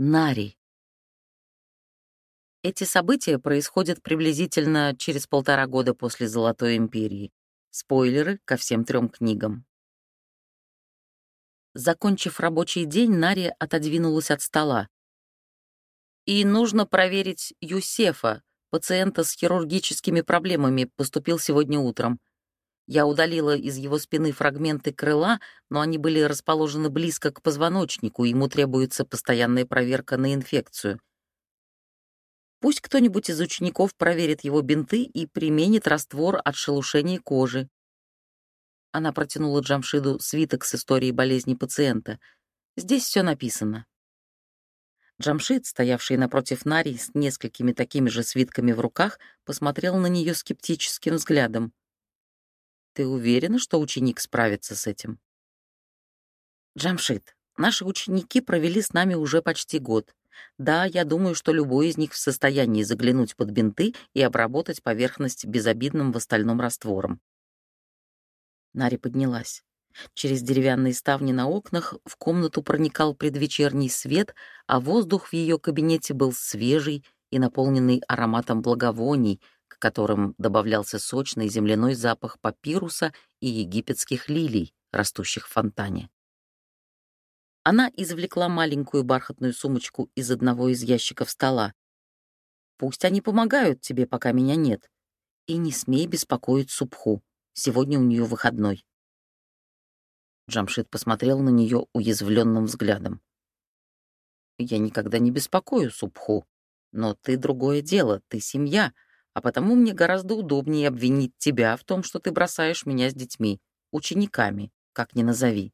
Нари. Эти события происходят приблизительно через полтора года после Золотой империи. Спойлеры ко всем трем книгам. Закончив рабочий день, Нари отодвинулась от стола. «И нужно проверить Юсефа, пациента с хирургическими проблемами, поступил сегодня утром. Я удалила из его спины фрагменты крыла, но они были расположены близко к позвоночнику, ему требуется постоянная проверка на инфекцию. Пусть кто-нибудь из учеников проверит его бинты и применит раствор от шелушения кожи. Она протянула Джамшиду свиток с историей болезни пациента. Здесь все написано. Джамшид, стоявший напротив Нари с несколькими такими же свитками в руках, посмотрел на нее скептическим взглядом. Ты уверена, что ученик справится с этим? Джамшит, наши ученики провели с нами уже почти год. Да, я думаю, что любой из них в состоянии заглянуть под бинты и обработать поверхность безобидным в остальном раствором. Нари поднялась. Через деревянные ставни на окнах в комнату проникал предвечерний свет, а воздух в ее кабинете был свежий и наполненный ароматом благовоний, которым добавлялся сочный земляной запах папируса и египетских лилий, растущих в фонтане. Она извлекла маленькую бархатную сумочку из одного из ящиков стола. «Пусть они помогают тебе, пока меня нет. И не смей беспокоить Субху. Сегодня у нее выходной». Джамшит посмотрел на нее уязвленным взглядом. «Я никогда не беспокою Субху, но ты другое дело, ты семья, а потому мне гораздо удобнее обвинить тебя в том, что ты бросаешь меня с детьми, учениками, как ни назови.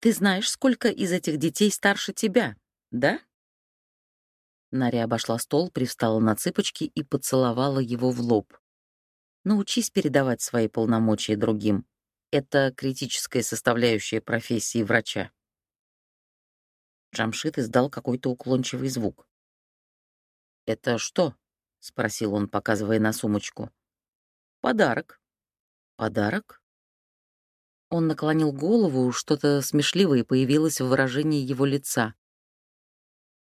Ты знаешь, сколько из этих детей старше тебя, да?» Наря обошла стол, привстала на цыпочки и поцеловала его в лоб. «Научись передавать свои полномочия другим. Это критическая составляющая профессии врача». Джамшит издал какой-то уклончивый звук. «Это что?» — спросил он, показывая на сумочку. «Подарок». «Подарок?» Он наклонил голову, что-то смешливое появилось в выражении его лица.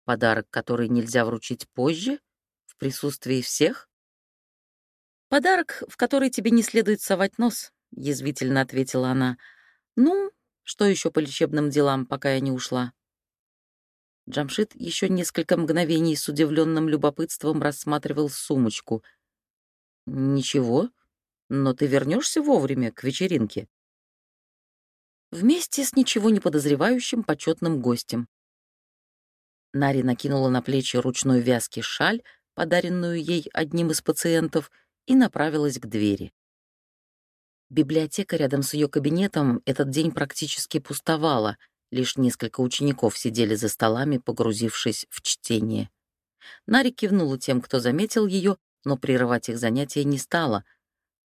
«Подарок, который нельзя вручить позже? В присутствии всех?» «Подарок, в который тебе не следует совать нос», — язвительно ответила она. «Ну, что еще по лечебным делам, пока я не ушла?» Джамшит еще несколько мгновений с удивленным любопытством рассматривал сумочку. «Ничего, но ты вернешься вовремя к вечеринке?» Вместе с ничего не подозревающим почетным гостем. Нари накинула на плечи ручной вязки шаль, подаренную ей одним из пациентов, и направилась к двери. Библиотека рядом с ее кабинетом этот день практически пустовала — Лишь несколько учеников сидели за столами, погрузившись в чтение. Нари кивнула тем, кто заметил ее, но прерывать их занятия не стала.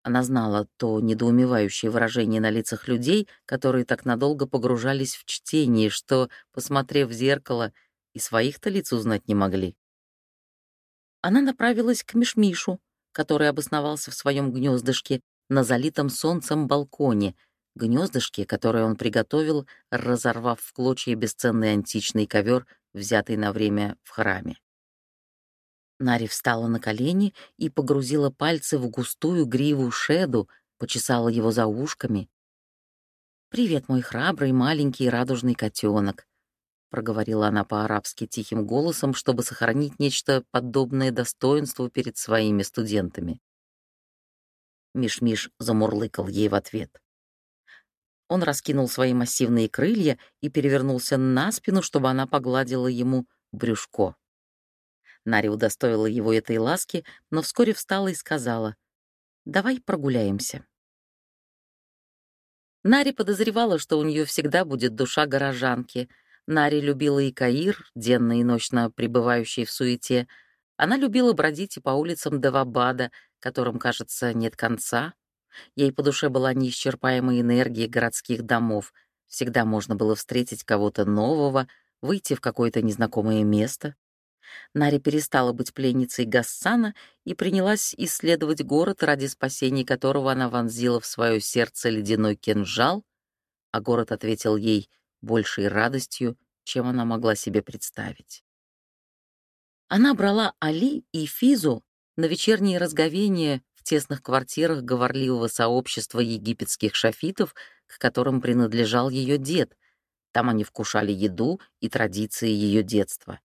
Она знала то недоумевающее выражение на лицах людей, которые так надолго погружались в чтение, что, посмотрев в зеркало, и своих-то лиц узнать не могли. Она направилась к Мишмишу, который обосновался в своем гнездышке на залитом солнцем балконе — гнездышке, которое он приготовил, разорвав в клочья бесценный античный ковер, взятый на время в храме. Нари встала на колени и погрузила пальцы в густую гриву Шеду, почесала его за ушками. «Привет, мой храбрый маленький радужный котенок», — проговорила она по-арабски тихим голосом, чтобы сохранить нечто подобное достоинству перед своими студентами. Миш-Миш замурлыкал ей в ответ. Он раскинул свои массивные крылья и перевернулся на спину, чтобы она погладила ему брюшко. Нари удостоила его этой ласки, но вскоре встала и сказала, «Давай прогуляемся». Нари подозревала, что у нее всегда будет душа горожанки. Нари любила и Каир, денно и ночно пребывающий в суете. Она любила бродить и по улицам Девабада, которым, кажется, нет конца, Ей по душе была неисчерпаемая энергия городских домов. Всегда можно было встретить кого-то нового, выйти в какое-то незнакомое место. Нари перестала быть пленницей Гассана и принялась исследовать город, ради спасения которого она вонзила в свое сердце ледяной кинжал, а город ответил ей большей радостью чем она могла себе представить. Она брала Али и Физу на вечерние разговения в тесных квартирах говорливого сообщества египетских шафитов, к которым принадлежал ее дед. Там они вкушали еду и традиции ее детства.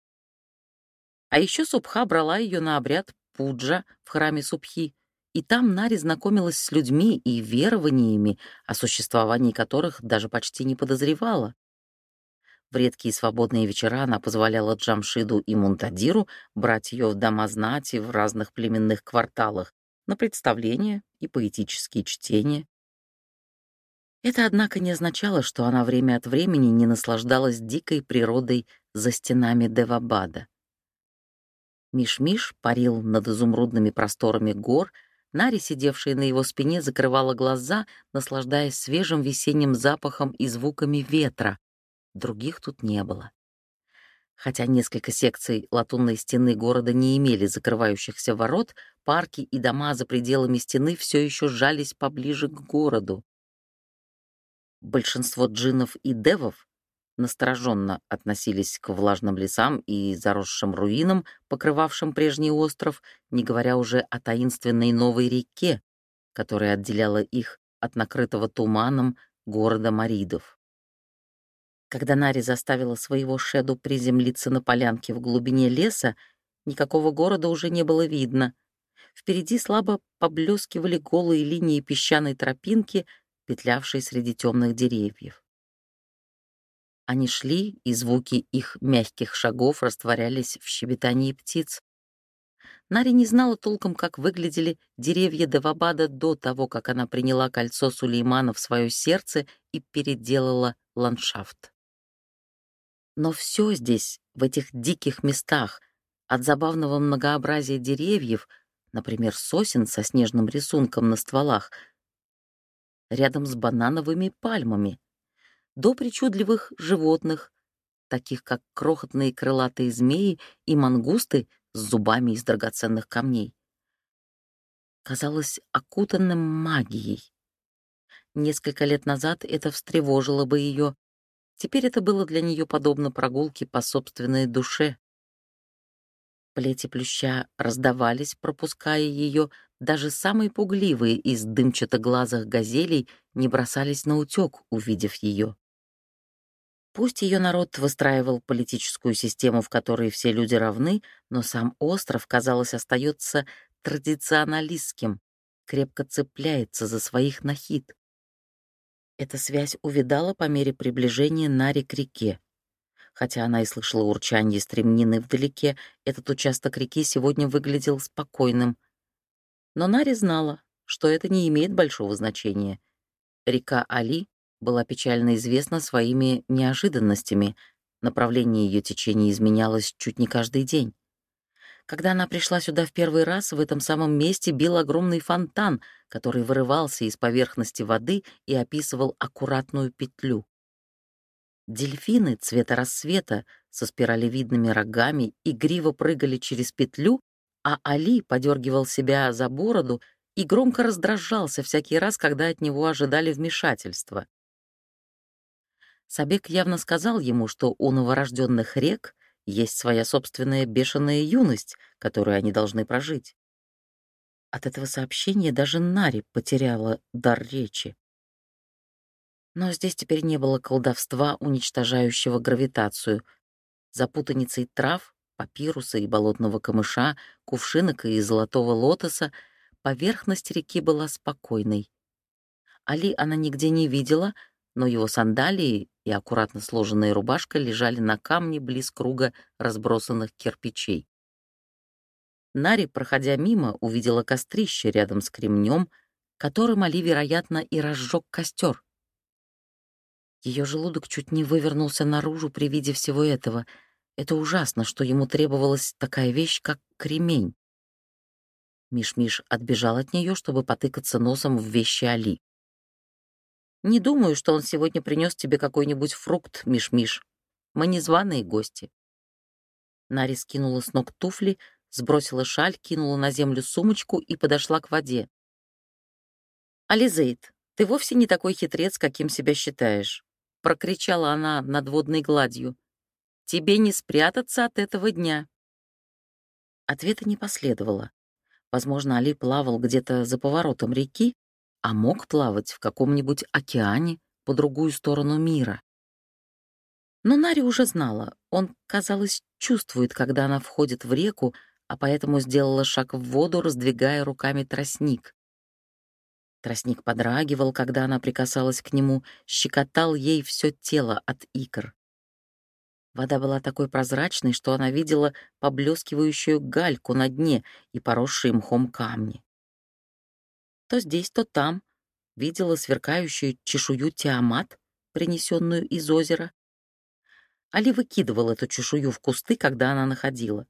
А еще Субха брала ее на обряд пуджа в храме Субхи, и там Нари знакомилась с людьми и верованиями, о существовании которых даже почти не подозревала. В редкие свободные вечера она позволяла Джамшиду и Мунтадиру брать ее в дома знати в разных племенных кварталах на представления и поэтические чтения. Это, однако, не означало, что она время от времени не наслаждалась дикой природой за стенами Девабада. Миш-Миш парил над изумрудными просторами гор, Нари, сидевшая на его спине, закрывала глаза, наслаждаясь свежим весенним запахом и звуками ветра, других тут не было. Хотя несколько секций латунной стены города не имели закрывающихся ворот, парки и дома за пределами стены все еще сжались поближе к городу. Большинство джинов и девов настороженно относились к влажным лесам и заросшим руинам, покрывавшим прежний остров, не говоря уже о таинственной новой реке, которая отделяла их от накрытого туманом города Маридов. Когда Нари заставила своего Шеду приземлиться на полянке в глубине леса, никакого города уже не было видно. Впереди слабо поблескивали голые линии песчаной тропинки, петлявшей среди темных деревьев. Они шли, и звуки их мягких шагов растворялись в щебетании птиц. Нари не знала толком, как выглядели деревья Девабада до того, как она приняла кольцо Сулеймана в свое сердце и переделала ландшафт. Но все здесь, в этих диких местах, от забавного многообразия деревьев, например, сосен со снежным рисунком на стволах, рядом с банановыми пальмами, до причудливых животных, таких как крохотные крылатые змеи и мангусты с зубами из драгоценных камней. Казалось окутанным магией. Несколько лет назад это встревожило бы ее, Теперь это было для нее подобно прогулке по собственной душе. Плети плюща раздавались, пропуская ее, даже самые пугливые из дымчато-глазых газелей не бросались на утек, увидев ее. Пусть ее народ выстраивал политическую систему, в которой все люди равны, но сам остров, казалось, остается традиционалистским, крепко цепляется за своих нахид. Эта связь увидала по мере приближения Нари к реке. Хотя она и слышала урчанье стремнины вдалеке, этот участок реки сегодня выглядел спокойным. Но Нари знала, что это не имеет большого значения. Река Али была печально известна своими неожиданностями, направление ее течения изменялось чуть не каждый день. Когда она пришла сюда в первый раз, в этом самом месте бил огромный фонтан, который вырывался из поверхности воды и описывал аккуратную петлю. Дельфины цвета рассвета со спиралевидными рогами игриво прыгали через петлю, а Али подергивал себя за бороду и громко раздражался всякий раз, когда от него ожидали вмешательства. Сабек явно сказал ему, что у новорожденных рек есть своя собственная бешеная юность, которую они должны прожить. От этого сообщения даже Нари потеряла дар речи. Но здесь теперь не было колдовства, уничтожающего гравитацию. За путаницей трав, папируса и болотного камыша, кувшинок и золотого лотоса поверхность реки была спокойной. Али она нигде не видела, но его сандалии и аккуратно сложенная рубашка лежали на камне близ круга разбросанных кирпичей. Нари, проходя мимо, увидела кострище рядом с кремнем, которым Али, вероятно, и разжег костер. Ее желудок чуть не вывернулся наружу при виде всего этого. Это ужасно, что ему требовалась такая вещь, как кремень. Миш-Миш отбежал от нее, чтобы потыкаться носом в вещи Али. Не думаю, что он сегодня принес тебе какой-нибудь фрукт, Миш-Миш. Мы незваные гости. Нари скинула с ног туфли, сбросила шаль, кинула на землю сумочку и подошла к воде. «Ализейд, ты вовсе не такой хитрец, каким себя считаешь», — прокричала она над водной гладью. тебе не спрятаться от этого дня». Ответа не последовало. Возможно, Али плавал где-то за поворотом реки, а мог плавать в каком-нибудь океане по другую сторону мира. Но Нари уже знала, он, казалось, чувствует, когда она входит в реку, а поэтому сделала шаг в воду, раздвигая руками тростник. Тростник подрагивал, когда она прикасалась к нему, щекотал ей все тело от икр. Вода была такой прозрачной, что она видела поблескивающую гальку на дне и поросшие мхом камни. То здесь, то там видела сверкающую чешую Тиамат, принесенную из озера. Али выкидывал эту чешую в кусты, когда она находила.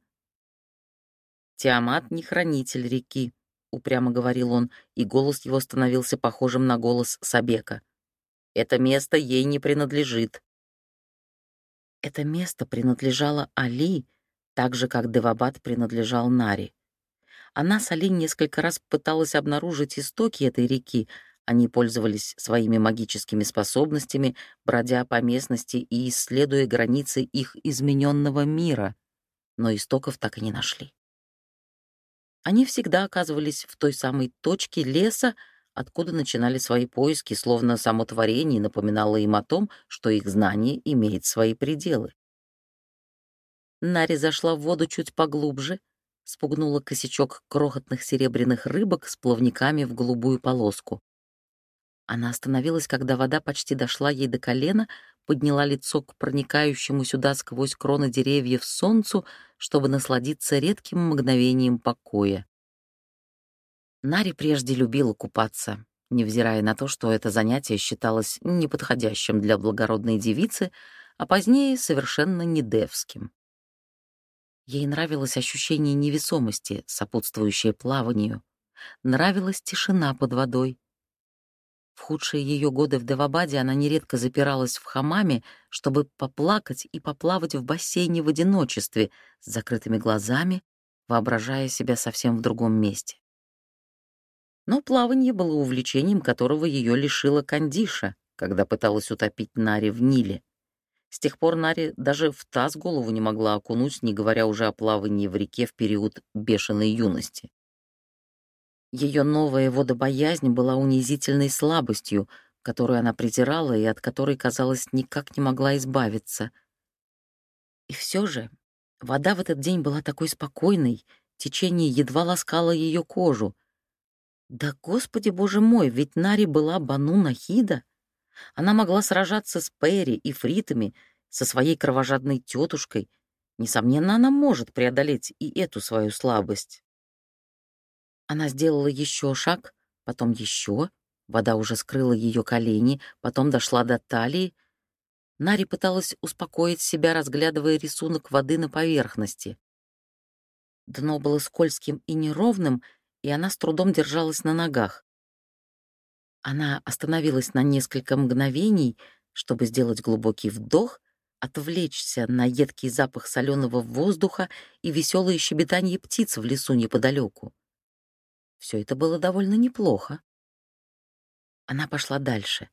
«Тиамат не хранитель реки», — упрямо говорил он, и голос его становился похожим на голос Сабека. «Это место ей не принадлежит». Это место принадлежало Али, так же, как Девабад принадлежал Нари. Она с Али несколько раз пыталась обнаружить истоки этой реки, они пользовались своими магическими способностями, бродя по местности и исследуя границы их измененного мира, но истоков так и не нашли. Они всегда оказывались в той самой точке леса, откуда начинали свои поиски, словно само творение напоминало им о том, что их знание имеет свои пределы. Нари зашла в воду чуть поглубже, спугнула косячок крохотных серебряных рыбок с плавниками в голубую полоску. Она остановилась, когда вода почти дошла ей до колена, подняла лицо к проникающему сюда сквозь кроны деревьев солнцу, чтобы насладиться редким мгновением покоя. Нари прежде любила купаться, невзирая на то, что это занятие считалось неподходящим для благородной девицы, а позднее совершенно недевским. Ей нравилось ощущение невесомости, сопутствующее плаванию. Нравилась тишина под водой. В худшие ее годы в Девабаде она нередко запиралась в хамаме, чтобы поплакать и поплавать в бассейне в одиночестве, с закрытыми глазами, воображая себя совсем в другом месте. Но плавание было увлечением, которого ее лишила Кандиша, когда пыталась утопить Нари в Ниле. С тех пор Нари даже в таз голову не могла окунуть, не говоря уже о плавании в реке в период бешеной юности. Ее новая водобоязнь была унизительной слабостью, которую она презирала и от которой, казалось, никак не могла избавиться. И все же вода в этот день была такой спокойной, течение едва ласкало ее кожу — да, господи, боже мой, ведь Нари была Бану Нахида. Она могла сражаться с Перри и Фритами, со своей кровожадной тетушкой. Несомненно, она может преодолеть и эту свою слабость. Она сделала еще шаг, потом еще. Вода уже скрыла ее колени, потом дошла до талии. Нари пыталась успокоить себя, разглядывая рисунок воды на поверхности. Дно было скользким и неровным, и она с трудом держалась на ногах. Она остановилась на несколько мгновений, чтобы сделать глубокий вдох, отвлечься на едкий запах соленого воздуха и веселое щебетание птиц в лесу неподалеку. Все это было довольно неплохо. Она пошла дальше.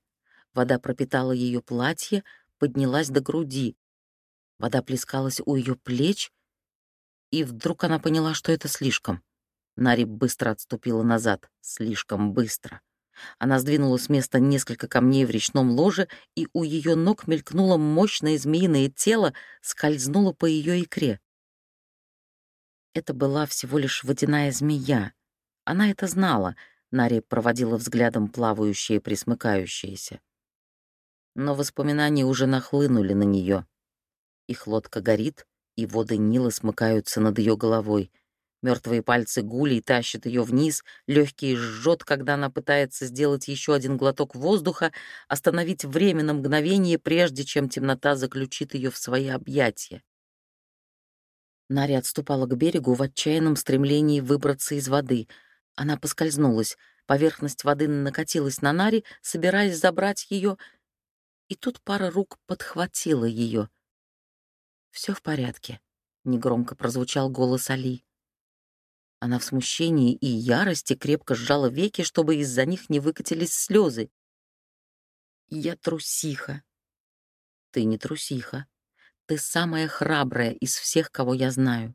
Вода пропитала ее платье, поднялась до груди. Вода плескалась у ее плеч, и вдруг она поняла, что это слишком. Нари быстро отступила назад, слишком быстро. Она сдвинула с места несколько камней в речном ложе, и у ее ног мелькнуло мощное змеиное тело, скользнуло по ее икре. Это была всего лишь водяная змея. Она это знала. Нари проводила взглядом плавающие, присмыкающиеся. Но воспоминания уже нахлынули на нее. Их лодка горит, и воды Нила смыкаются над ее головой — Мертвые пальцы гулей тащат ее вниз, легкие жжет, когда она пытается сделать еще один глоток воздуха, остановить время на мгновение, прежде чем темнота заключит ее в свои объятия. Нари отступала к берегу в отчаянном стремлении выбраться из воды. Она поскользнулась. Поверхность воды накатилась на Нари, собираясь забрать ее, и тут пара рук подхватила ее. Все в порядке», — негромко прозвучал голос Али. Она в смущении и ярости крепко сжала веки, чтобы из-за них не выкатились слезы. «Я трусиха». «Ты не трусиха. ты самая храбрая из всех, кого я знаю».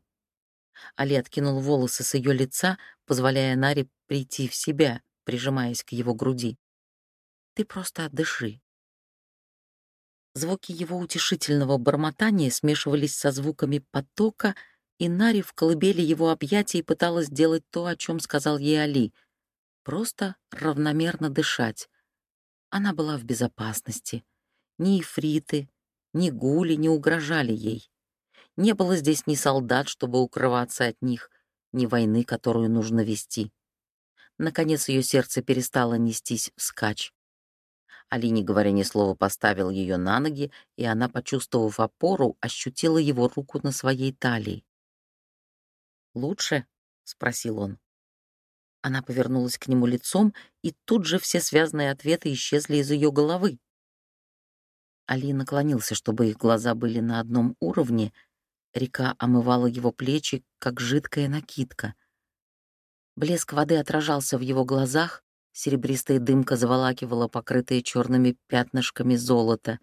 Али откинул волосы с ее лица, позволяя Наре прийти в себя, прижимаясь к его груди. «Ты просто отдыши». Звуки его утешительного бормотания смешивались со звуками потока, и Нари в колыбели его объятий пыталась сделать то, о чем сказал ей Али — просто равномерно дышать. Она была в безопасности. Ни ифриты, ни гули не угрожали ей. Не было здесь ни солдат, чтобы укрываться от них, ни войны, которую нужно вести. Наконец ее сердце перестало нестись вскачь. Али, не говоря ни слова, поставил ее на ноги, и она, почувствовав опору, ощутила его руку на своей талии. «Лучше?» — спросил он. Она повернулась к нему лицом, и тут же все связанные ответы исчезли из ее головы. Али наклонился, чтобы их глаза были на одном уровне. Река омывала его плечи, как жидкая накидка. Блеск воды отражался в его глазах, серебристая дымка заволакивала покрытые черными пятнышками золота.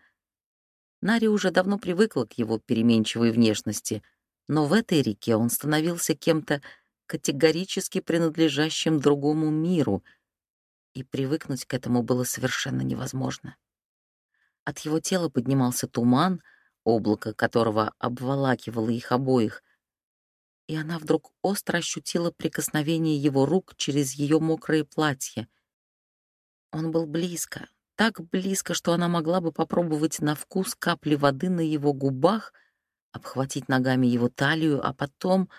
Нари уже давно привыкла к его переменчивой внешности, но в этой реке он становился кем-то категорически принадлежащим другому миру, и привыкнуть к этому было совершенно невозможно. От его тела поднимался туман, облако которого обволакивало их обоих, и она вдруг остро ощутила прикосновение его рук через ее мокрое платье. Он был близко, так близко, что она могла бы попробовать на вкус капли воды на его губах, обхватить ногами его талию, а потом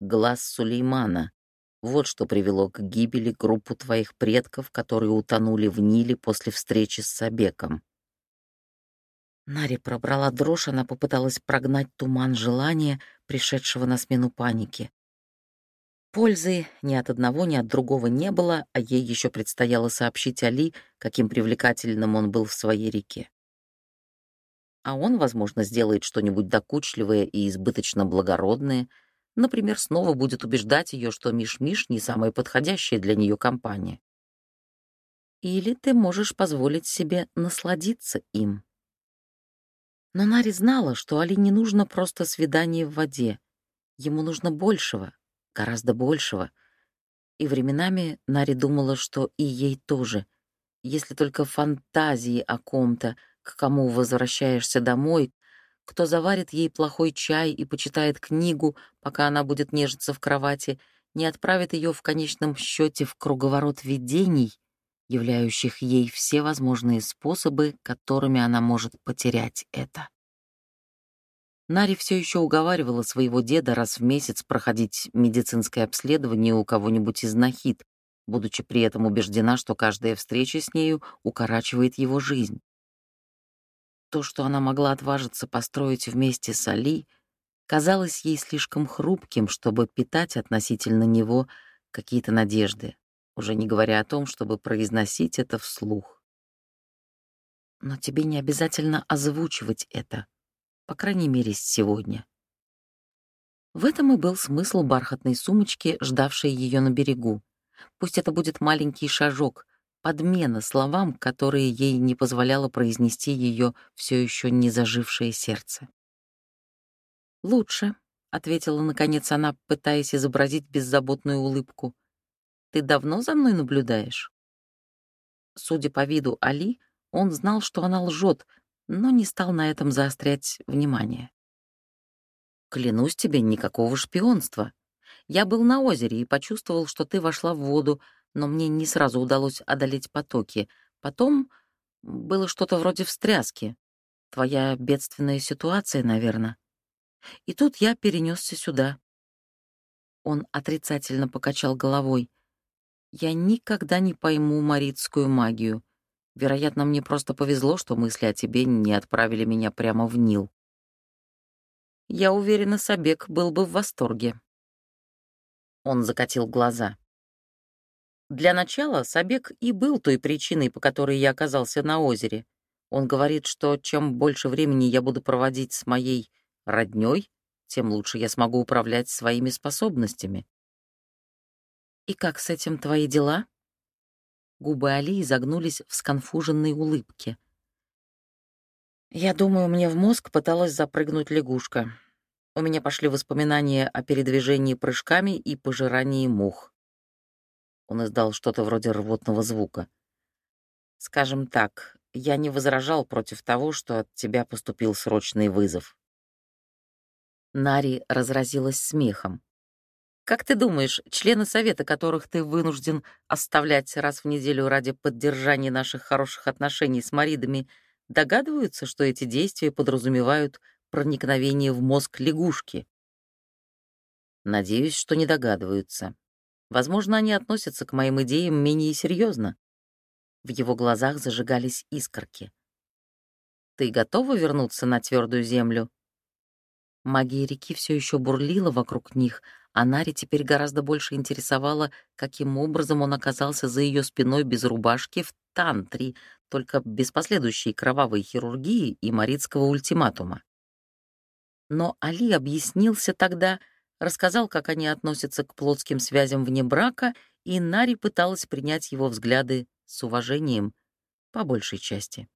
глаз Сулеймана. Вот что привело к гибели группу твоих предков, которые утонули в Ниле после встречи с Сабеком. Нари пробрала дрожь, она попыталась прогнать туман желания, пришедшего на смену паники. Пользы ни от одного, ни от другого не было, а ей еще предстояло сообщить Али, каким привлекательным он был в своей реке. А он, возможно, сделает что-нибудь докучливое и избыточно благородное — Например, снова будет убеждать ее, что Миш-Миш не самая подходящая для нее компания. Или ты можешь позволить себе насладиться им. Но Нари знала, что Али не нужно просто свидание в воде. Ему нужно большего, гораздо большего. И временами Нари думала, что и ей тоже. Если только фантазии о ком-то, к кому возвращаешься домой, кто заварит ей плохой чай и почитает книгу, пока она будет нежиться в кровати, не отправит ее в конечном счете в круговорот видений, являющих ей все возможные способы, которыми она может потерять это. Нари все еще уговаривала своего деда раз в месяц проходить медицинское обследование у кого-нибудь из Нахид, будучи при этом убеждена, что каждая встреча с нею укорачивает его жизнь. То, что она могла отважиться построить вместе с Али, казалось ей слишком хрупким, чтобы питать относительно него какие-то надежды, уже не говоря о том, чтобы произносить это вслух. Но тебе не обязательно озвучивать это, по крайней мере, сегодня. В этом и был смысл бархатной сумочки, ждавшей ее на берегу. Пусть это будет маленький шажок, подмена словам, которые ей не позволяло произнести ее все еще не зажившее сердце. «Лучше», — ответила наконец она, пытаясь изобразить беззаботную улыбку. «Ты давно за мной наблюдаешь?» Судя по виду Али, он знал, что она лжет, но не стал на этом заострять внимание. «Клянусь тебе, никакого шпионства. Я был на озере и почувствовал, что ты вошла в воду, но мне не сразу удалось одолеть потоки. Потом было что-то вроде встряски. Твоя бедственная ситуация, наверное. И тут я перенесся сюда. Он отрицательно покачал головой. Я никогда не пойму маритскую магию. Вероятно, мне просто повезло, что мысли о тебе не отправили меня прямо в Нил. Я уверена, Сабек был бы в восторге. Он закатил глаза. Для начала Сабек и был той причиной, по которой я оказался на озере. Он говорит, что чем больше времени я буду проводить с моей роднёй, тем лучше я смогу управлять своими способностями. «И как с этим твои дела?» Губы Али изогнулись в сконфуженной улыбке. Я думаю, мне в мозг пыталась запрыгнуть лягушка. У меня пошли воспоминания о передвижении прыжками и пожирании мух. Он издал что-то вроде рвотного звука. Скажем так, я не возражал против того, что от тебя поступил срочный вызов. Нари разразилась смехом. «Как ты думаешь, члены совета, которых ты вынужден оставлять раз в неделю ради поддержания наших хороших отношений с Маридами, догадываются, что эти действия подразумевают проникновение в мозг лягушки?» «Надеюсь, что не догадываются. Возможно, они относятся к моим идеям менее серьезно. В его глазах зажигались искорки. «Ты готова вернуться на твердую землю?» Магия реки все еще бурлила вокруг них, а Нари теперь гораздо больше интересовала, каким образом он оказался за ее спиной без рубашки в тантре, только без последующей кровавой хирургии и маритского ультиматума. Но Али объяснился тогда, рассказал, как они относятся к плотским связям вне брака, и Нари пыталась принять его взгляды с уважением, по большей части.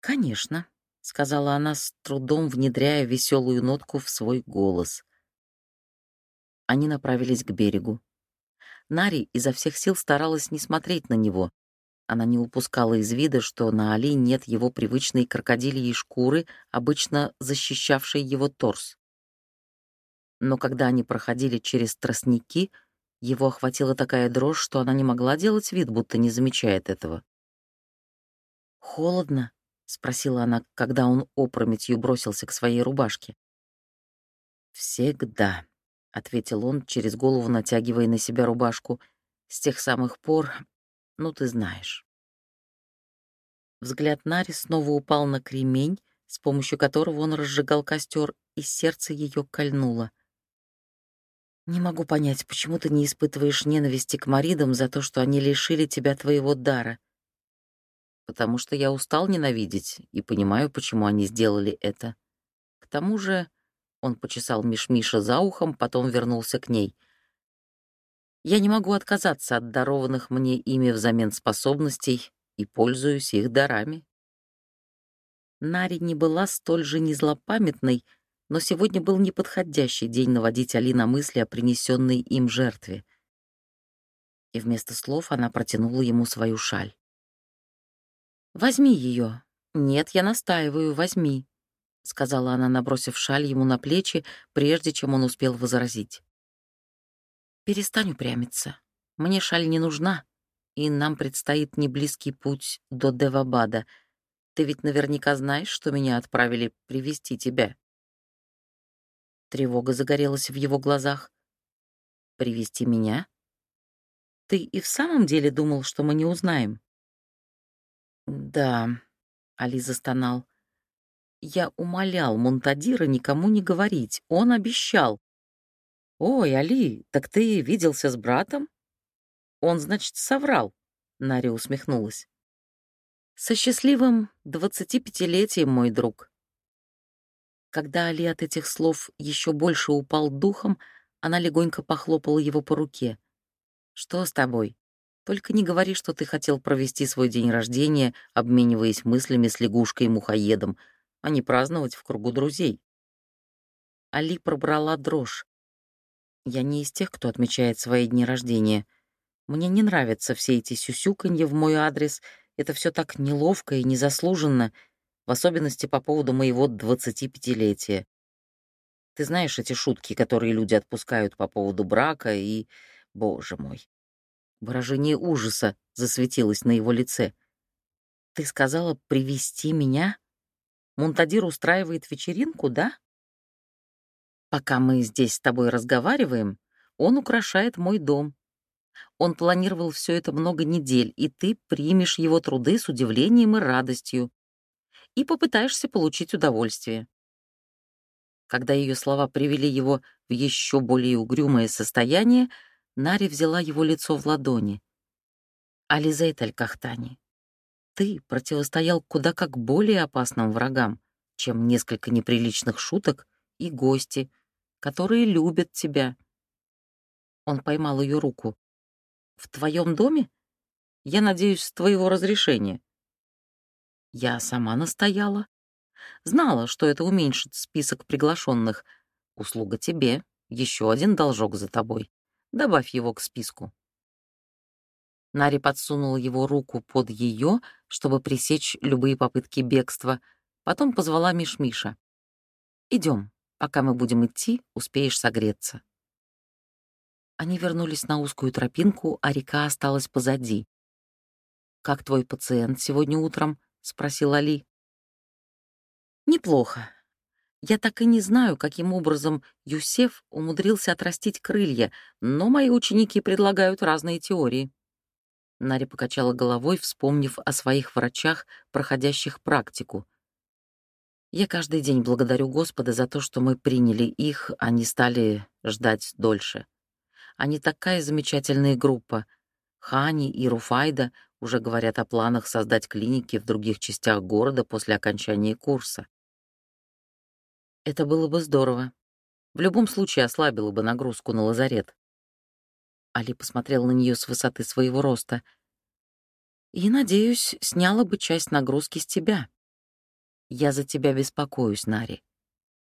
«Конечно», — сказала она с трудом, внедряя веселую нотку в свой голос. Они направились к берегу. Нари изо всех сил старалась не смотреть на него. Она не упускала из вида, что на Али нет его привычной крокодильей шкуры, обычно защищавшей его торс. Но когда они проходили через тростники, его охватила такая дрожь, что она не могла делать вид, будто не замечает этого. «Холодно?» — спросила она, когда он опрометью бросился к своей рубашке. «Всегда», — ответил он, через голову натягивая на себя рубашку, «с тех самых пор, ну, ты знаешь». Взгляд Нари снова упал на кремень, с помощью которого он разжигал костер, и сердце ее кольнуло — не могу понять, почему ты не испытываешь ненависти к Маридам за то, что они лишили тебя твоего дара. Потому что я устал ненавидеть и понимаю, почему они сделали это. К тому же он почесал Мишмиша за ухом, потом вернулся к ней. Я не могу отказаться от дарованных мне ими взамен способностей и пользуюсь их дарами. Нари не была столь же незлопамятной, но сегодня был неподходящий день наводить Али на мысли о принесенной им жертве. И вместо слов она протянула ему свою шаль. «Возьми ее. Нет, я настаиваю, возьми», — сказала она, набросив шаль ему на плечи, прежде чем он успел возразить. «Перестань упрямиться. Мне шаль не нужна, и нам предстоит неблизкий путь до Девабада. Ты ведь наверняка знаешь, что меня отправили привести тебя». Тревога загорелась в его глазах. «Привести меня? Ты и в самом деле думал, что мы не узнаем?» «Да», — Али застонал. «Я умолял Монтадира никому не говорить. Он обещал». «Ой, Али, так ты виделся с братом?» «Он, значит, соврал», — Нари усмехнулась. «Со счастливым двадцатипятилетием, мой друг. Когда Али от этих слов еще больше упал духом, она легонько похлопала его по руке. «Что с тобой? Только не говори, что ты хотел провести свой день рождения, обмениваясь мыслями с лягушкой-мухоедом, а не праздновать в кругу друзей». Али пробрала дрожь. «Я не из тех, кто отмечает свои дни рождения. Мне не нравятся все эти сюсюканье в мой адрес. Это все так неловко и незаслуженно» в особенности по поводу моего 25-летия. Ты знаешь эти шутки, которые люди отпускают по поводу брака и... Боже мой. Выражение ужаса засветилось на его лице. Ты сказала привести меня? Монтадир устраивает вечеринку, да? Пока мы здесь с тобой разговариваем, он украшает мой дом. Он планировал все это много недель, и ты примешь его труды с удивлением и радостью и попытаешься получить удовольствие. Когда ее слова привели его в еще более угрюмое состояние, Нари взяла его лицо в ладони. «Ализейт Аль-Кахтани, ты противостоял куда как более опасным врагам, чем несколько неприличных шуток и гости, которые любят тебя». Он поймал ее руку. «В твоем доме? Я надеюсь, с твоего разрешения». Я сама настояла. Знала, что это уменьшит список приглашенных. Услуга тебе, еще один должок за тобой. Добавь его к списку. Нари подсунула его руку под ее, чтобы пресечь любые попытки бегства. Потом позвала Миш-Миша. Идем, пока мы будем идти, успеешь согреться. Они вернулись на узкую тропинку, а река осталась позади. «Как твой пациент сегодня утром?» — спросил Али. «Неплохо. Я так и не знаю, каким образом Юсеф умудрился отрастить крылья, но мои ученики предлагают разные теории». Нари покачала головой, вспомнив о своих врачах, проходящих практику. «Я каждый день благодарю Господа за то, что мы приняли их, а не стали ждать дольше. Они такая замечательная группа. Хани и Руфайда уже говорят о планах создать клиники в других частях города после окончания курса. Это было бы здорово. В любом случае ослабило бы нагрузку на лазарет. Али посмотрел на нее с высоты своего роста. «И, надеюсь, сняла бы часть нагрузки с тебя. Я за тебя беспокоюсь, Нари.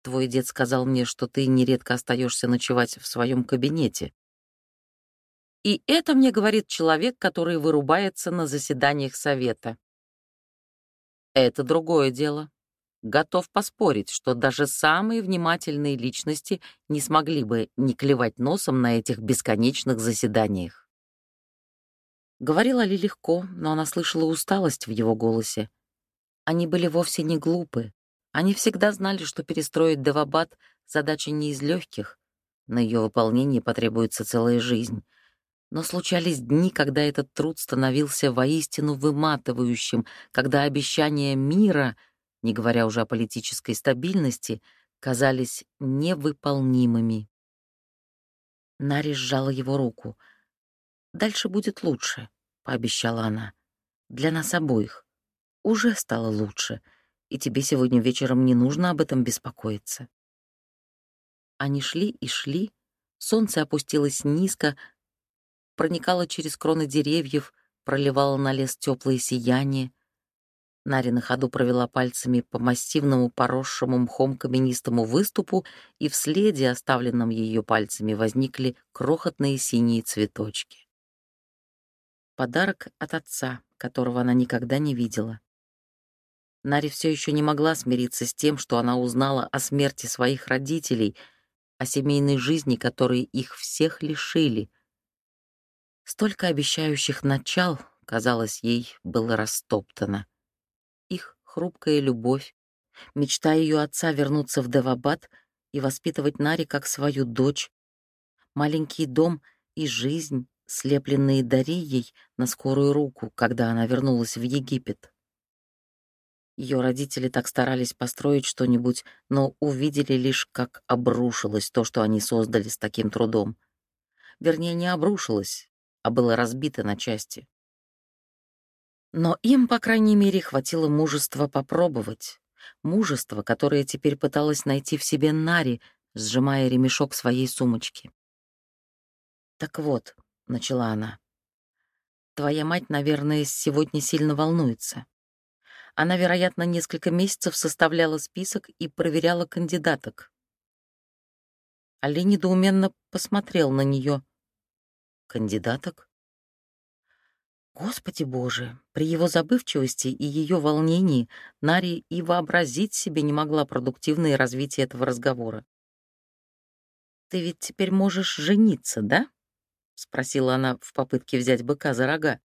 Твой дед сказал мне, что ты нередко остаешься ночевать в своем кабинете. И это мне говорит человек, который вырубается на заседаниях совета. Это другое дело. Готов поспорить, что даже самые внимательные личности не смогли бы не клевать носом на этих бесконечных заседаниях. Говорила ли легко, но она слышала усталость в его голосе. Они были вовсе не глупы. Они всегда знали, что перестроить Девабад — задача не из легких. На ее выполнение потребуется целая жизнь. Но случались дни, когда этот труд становился воистину выматывающим, когда обещания мира, не говоря уже о политической стабильности, казались невыполнимыми. Нари сжала его руку. «Дальше будет лучше», — пообещала она. «Для нас обоих. Уже стало лучше, и тебе сегодня вечером не нужно об этом беспокоиться». Они шли и шли, солнце опустилось низко, проникала через кроны деревьев, проливала на лес теплое сияние. Нари на ходу провела пальцами по массивному поросшему мхом каменистому выступу, и в следе, оставленном ее пальцами, возникли крохотные синие цветочки. Подарок от отца, которого она никогда не видела. Нари все еще не могла смириться с тем, что она узнала о смерти своих родителей, о семейной жизни, которой их всех лишили — Столько обещающих начал, казалось ей, было растоптано. Их хрупкая любовь, мечта ее отца вернуться в Девабад и воспитывать Нари как свою дочь, маленький дом и жизнь, слепленные Дарией на скорую руку, когда она вернулась в Египет. Ее родители так старались построить что-нибудь, но увидели лишь, как обрушилось то, что они создали с таким трудом. Вернее, не обрушилось, а было разбито на части. Но им, по крайней мере, хватило мужества попробовать. Мужество, которое теперь пыталась найти в себе Нари, сжимая ремешок своей сумочки. «Так вот», — начала она, — «твоя мать, наверное, сегодня сильно волнуется. Она, вероятно, несколько месяцев составляла список и проверяла кандидаток». Али недоуменно посмотрел на нее — Кандидаток? Господи Боже, при его забывчивости и ее волнении Нари и вообразить себе не могла продуктивное развитие этого разговора. «Ты ведь теперь можешь жениться, да?» — спросила она в попытке взять быка за рога.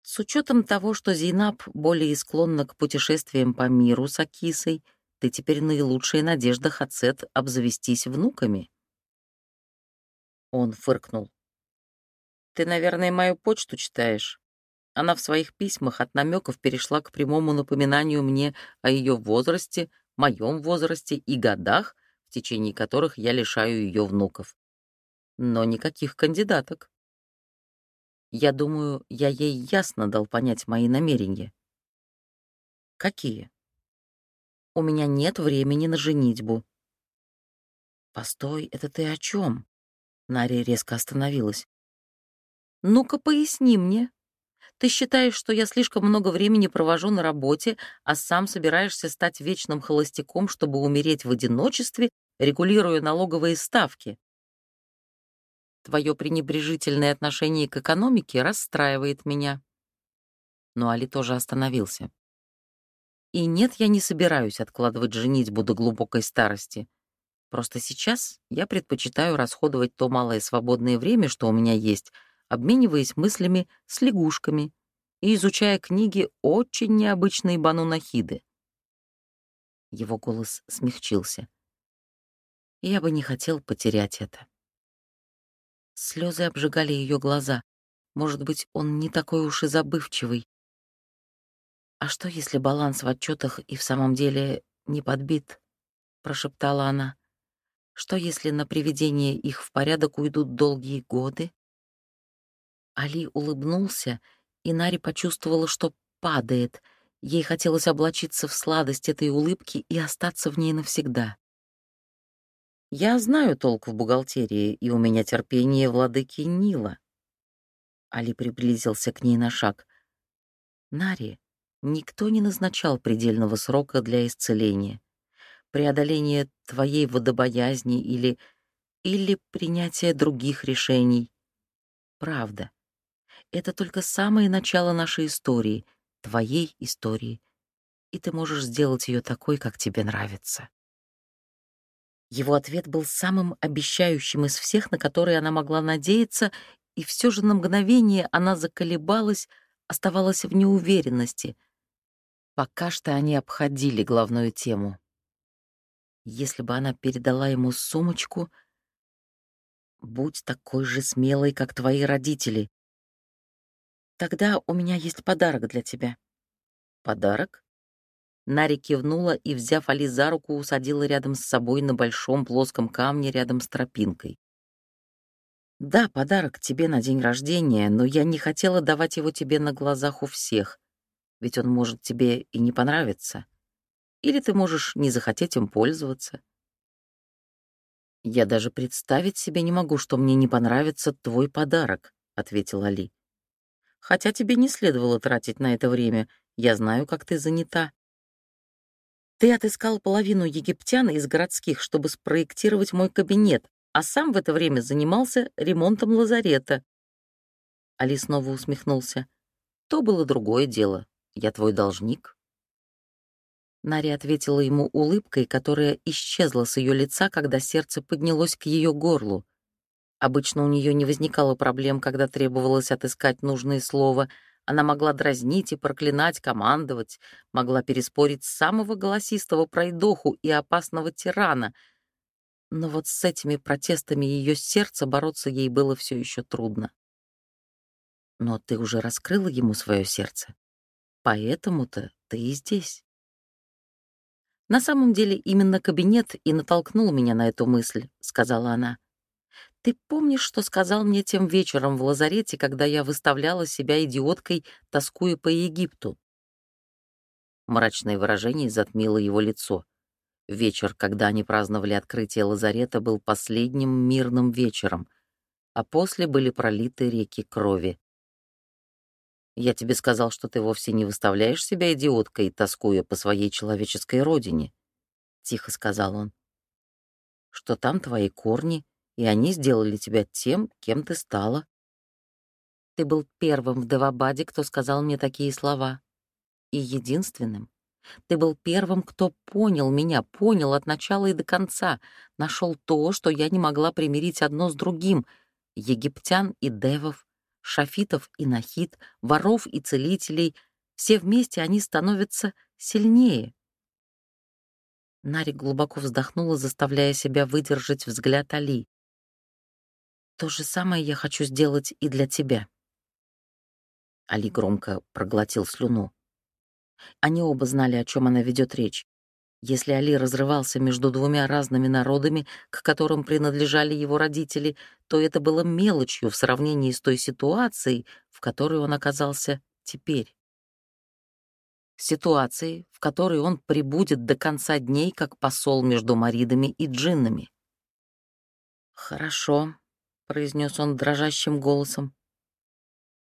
«С учетом того, что Зейнаб более склонна к путешествиям по миру с Акисой, ты теперь наилучшая надежда Хацет обзавестись внуками». Он фыркнул. Ты, наверное, мою почту читаешь. Она в своих письмах от намеков перешла к прямому напоминанию мне о ее возрасте, моем возрасте и годах, в течение которых я лишаю ее внуков. Но никаких кандидаток. Я думаю, я ей ясно дал понять мои намерения. Какие? У меня нет времени на женитьбу. Постой, это ты о чем? Нария резко остановилась. Ну-ка, поясни мне. Ты считаешь, что я слишком много времени провожу на работе, а сам собираешься стать вечным холостяком, чтобы умереть в одиночестве, регулируя налоговые ставки? Твое пренебрежительное отношение к экономике расстраивает меня. Но Али тоже остановился. И нет, я не собираюсь откладывать женитьбу до глубокой старости. Просто сейчас я предпочитаю расходовать то малое свободное время, что у меня есть — обмениваясь мыслями с лягушками и изучая книги очень необычные банунахиды. Его голос смягчился. Я бы не хотел потерять это. Слезы обжигали ее глаза. Может быть, он не такой уж и забывчивый. «А что, если баланс в отчетах и в самом деле не подбит?» — прошептала она. «Что, если на приведение их в порядок уйдут долгие годы?» Али улыбнулся, и Нари почувствовала, что падает. Ей хотелось облачиться в сладость этой улыбки и остаться в ней навсегда. «Я знаю толк в бухгалтерии, и у меня терпение владыки Нила». Али приблизился к ней на шаг. «Нари, никто не назначал предельного срока для исцеления. Преодоление твоей водобоязни или... или принятие других решений. Правда. Это только самое начало нашей истории, твоей истории, и ты можешь сделать ее такой, как тебе нравится. Его ответ был самым обещающим из всех, на которые она могла надеяться, и все же на мгновение она заколебалась, оставалась в неуверенности. Пока что они обходили главную тему. Если бы она передала ему сумочку, «Будь такой же смелой, как твои родители», Тогда у меня есть подарок для тебя. Подарок? Нари кивнула и, взяв Али за руку, усадила рядом с собой на большом плоском камне рядом с тропинкой. «Да, подарок тебе на день рождения, но я не хотела давать его тебе на глазах у всех, ведь он может тебе и не понравиться. Или ты можешь не захотеть им пользоваться. Я даже представить себе не могу, что мне не понравится твой подарок», — ответил Али. Хотя тебе не следовало тратить на это время. Я знаю, как ты занята. Ты отыскал половину египтян из городских, чтобы спроектировать мой кабинет, а сам в это время занимался ремонтом лазарета. Али снова усмехнулся. То было другое дело. Я твой должник. Нари ответила ему улыбкой, которая исчезла с ее лица, когда сердце поднялось к ее горлу. Обычно у нее не возникало проблем, когда требовалось отыскать нужное слово. Она могла дразнить и проклинать, командовать, могла переспорить самого голосистого пройдоху и опасного тирана. Но вот с этими протестами ее сердца бороться ей было все еще трудно. Но ты уже раскрыла ему свое сердце. Поэтому-то ты и здесь. На самом деле именно кабинет и натолкнул меня на эту мысль, сказала она. Ты помнишь, что сказал мне тем вечером в лазарете, когда я выставляла себя идиоткой, тоскуя по Египту? Мрачное выражение затмило его лицо. Вечер, когда они праздновали открытие лазарета, был последним мирным вечером, а после были пролиты реки крови. Я тебе сказал, что ты вовсе не выставляешь себя идиоткой, тоскуя по своей человеческой родине, — тихо сказал он. Что там твои корни, и они сделали тебя тем, кем ты стала. Ты был первым в Девабаде, кто сказал мне такие слова. И единственным. Ты был первым, кто понял меня, понял от начала и до конца, нашел то, что я не могла примирить одно с другим — египтян и девов, шафитов и нахид, воров и целителей. Все вместе они становятся сильнее. Нари глубоко вздохнула, заставляя себя выдержать взгляд Али. То же самое я хочу сделать и для тебя. Али громко проглотил слюну. Они оба знали, о чем она ведет речь. Если Али разрывался между двумя разными народами, к которым принадлежали его родители, то это было мелочью в сравнении с той ситуацией, в которой он оказался теперь. Ситуацией, в которой он прибудет до конца дней как посол между маридами и джиннами. «Хорошо», произнес он дрожащим голосом.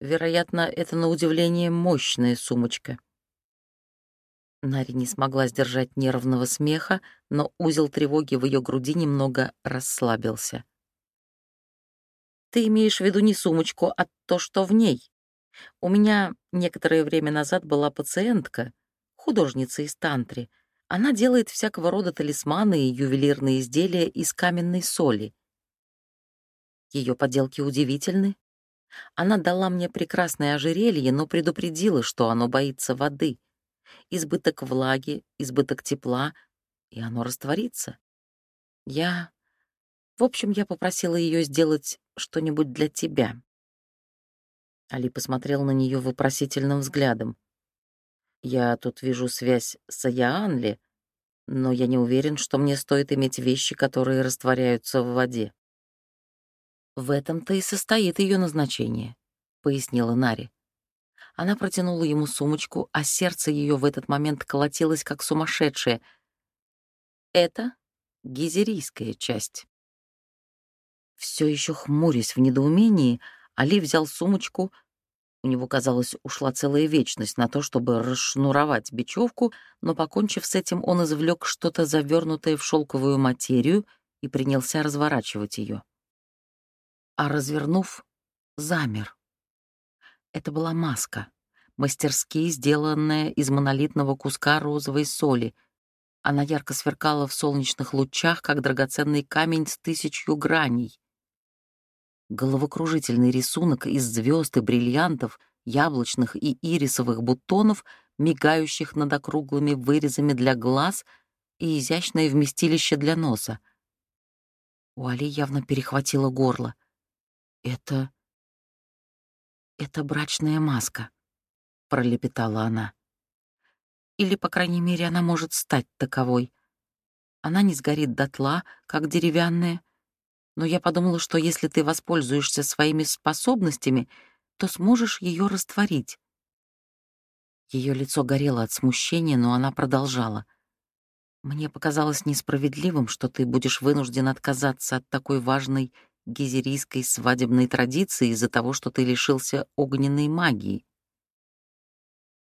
Вероятно, это на удивление мощная сумочка. Нари не смогла сдержать нервного смеха, но узел тревоги в ее груди немного расслабился. «Ты имеешь в виду не сумочку, а то, что в ней. У меня некоторое время назад была пациентка, художница из тантри. Она делает всякого рода талисманы и ювелирные изделия из каменной соли. Ее поделки удивительны. Она дала мне прекрасное ожерелье, но предупредила, что оно боится воды. Избыток влаги, избыток тепла, и оно растворится. Я... В общем, я попросила ее сделать что-нибудь для тебя. Али посмотрел на нее вопросительным взглядом. «Я тут вижу связь с Аяанли, но я не уверен, что мне стоит иметь вещи, которые растворяются в воде». «В этом-то и состоит ее назначение», — пояснила Нари. Она протянула ему сумочку, а сердце ее в этот момент колотилось, как сумасшедшее. Это гизерийская часть. Все еще хмурясь в недоумении, Али взял сумочку. У него, казалось, ушла целая вечность на то, чтобы расшнуровать бечевку, но, покончив с этим, он извлек что-то завернутое в шелковую материю и принялся разворачивать ее. А развернув, замер. Это была маска, мастерски сделанная из монолитного куска розовой соли. Она ярко сверкала в солнечных лучах, как драгоценный камень с тысячью граней. Головокружительный рисунок из звезд и бриллиантов, яблочных и ирисовых бутонов, мигающих над округлыми вырезами для глаз и изящное вместилище для носа. У Али явно перехватило горло. «Это... это брачная маска», — пролепетала она. «Или, по крайней мере, она может стать таковой. Она не сгорит дотла, как деревянная, но я подумала, что если ты воспользуешься своими способностями, то сможешь ее растворить. Ее лицо горело от смущения, но она продолжала. «Мне показалось несправедливым, что ты будешь вынужден отказаться от такой важной гизерийской свадебной традиции из-за того, что ты лишился огненной магии.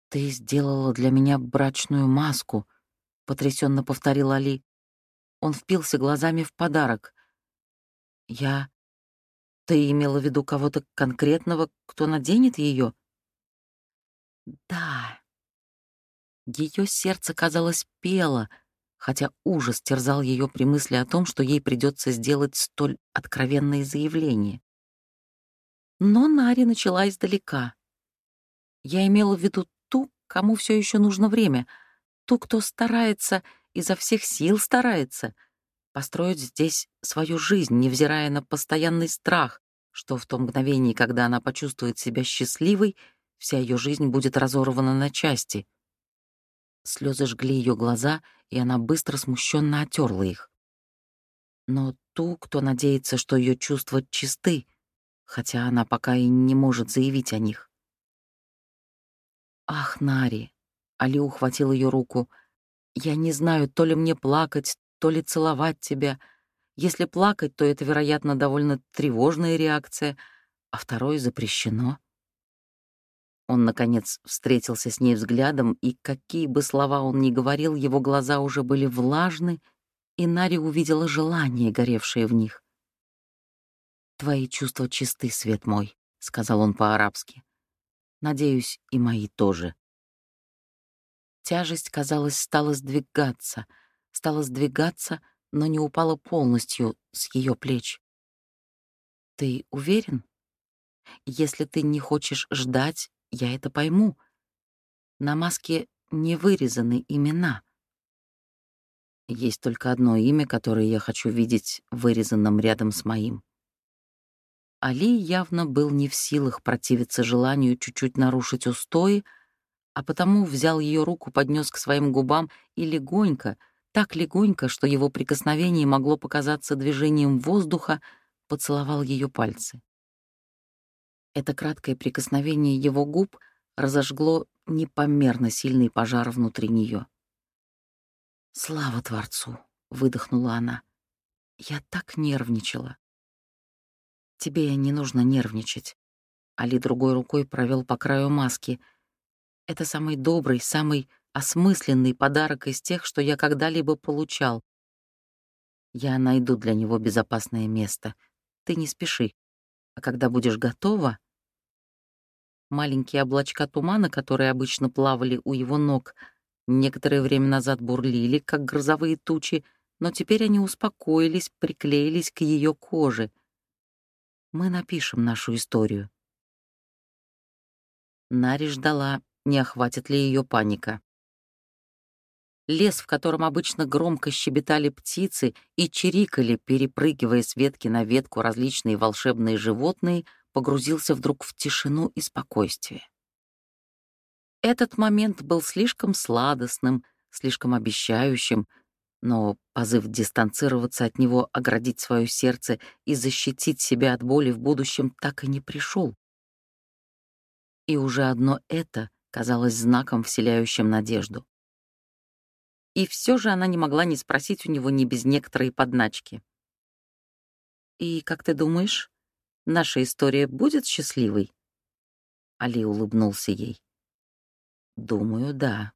Ты сделала для меня брачную маску», — потрясенно повторил Али. Он впился глазами в подарок. Я... Ты имела в виду кого-то конкретного, кто наденет ее? Да. Ее сердце, казалось, пело, хотя ужас терзал ее при мысли о том, что ей придется сделать столь откровенное заявление. Но Нари начала издалека. Я имела в виду ту, кому все еще нужно время, ту, кто старается, изо всех сил старается, построить здесь свою жизнь, невзирая на постоянный страх, что в том мгновении, когда она почувствует себя счастливой, вся ее жизнь будет разорвана на части. Слезы жгли ее глаза, и она быстро смущенно отерла их. Но ту, кто надеется, что ее чувства чисты, хотя она пока и не может заявить о них. «Ах, Нари!» — Али ухватил ее руку. «Я не знаю, то ли мне плакать, то ли целовать тебя. Если плакать, то это, вероятно, довольно тревожная реакция, а второе запрещено. Он, наконец, встретился с ней взглядом, и какие бы слова он ни говорил, его глаза уже были влажны, и Нари увидела желание, горевшее в них. «Твои чувства чисты, свет мой», — сказал он по-арабски. «Надеюсь, и мои тоже». Тяжесть, казалось, стала сдвигаться — стала сдвигаться, но не упала полностью с ее плеч. «Ты уверен? Если ты не хочешь ждать, я это пойму. На маске не вырезаны имена. Есть только одно имя, которое я хочу видеть вырезанным рядом с моим». Али явно был не в силах противиться желанию чуть-чуть нарушить устои, а потому взял ее руку, поднес к своим губам и легонько — так легонько, что его прикосновение могло показаться движением воздуха, поцеловал ее пальцы. Это краткое прикосновение его губ разожгло непомерно сильный пожар внутри нее. «Слава Творцу!» — выдохнула она. «Я так нервничала». «Тебе не нужно нервничать. Али другой рукой провел по краю маски. Это самый добрый, самый осмысленный подарок из тех, что я когда-либо получал. Я найду для него безопасное место. Ты не спеши. А когда будешь готова... Маленькие облачка тумана, которые обычно плавали у его ног, некоторое время назад бурлили, как грозовые тучи, но теперь они успокоились, приклеились к ее коже. Мы напишем нашу историю. Нари ждала, не охватит ли ее паника. Лес, в котором обычно громко щебетали птицы и чирикали, перепрыгивая с ветки на ветку различные волшебные животные, погрузился вдруг в тишину и спокойствие. Этот момент был слишком сладостным, слишком обещающим, но позыв дистанцироваться от него, оградить свое сердце и защитить себя от боли в будущем так и не пришел. И уже одно это казалось знаком, вселяющим надежду. И все же она не могла не спросить у него не без некоторой подначки. «И как ты думаешь, наша история будет счастливой?» Али улыбнулся ей. «Думаю, да».